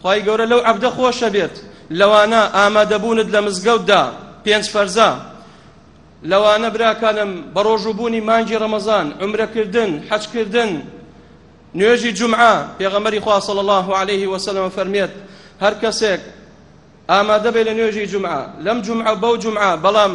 خوای گەورە لەو عەبدە خۆشەبێت لەوانە ئامادەبوونت لە مزگەوتدا پێنج فەرزە لەوانە براکانم بە ڕۆژووبوونی مانگی ڕەمەزان عمرەکردن حەجکردن نوێژی جمعە پێغەمەری خوا صلی الله عليه وسلم فەرمێت هەر کەسێک ئامادە بێ لە نوێژی جمعە لەم جمعە بەو جمعە بەڵام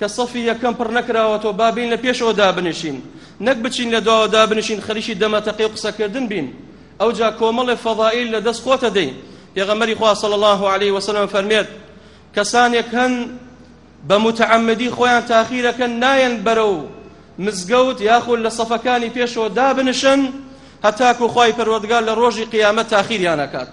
کە صەفی یەکەم پڕ نەکراوەتەوە با بێین لە پێشەوە دابنیشین نەک بچین لە دواوە دابنیشین خەریکی دەمەتەقێ و قسەکردن بین ئەوجا کۆمەڵێ فەضائیل لە دەست خۆتە دەی پێغەمبەری خوا صلی الله علیه وسلم فەرمێت کەسانێک هەن بە متعمدی خۆیان تاخیرەکەن نایەن بەرەو مزگەوت یاخود لە صەفەکانی پێشەوە دابنشن هەتاکو خوای پەروەردگار لە ڕۆژی قیامەت تاخیریان ئەکات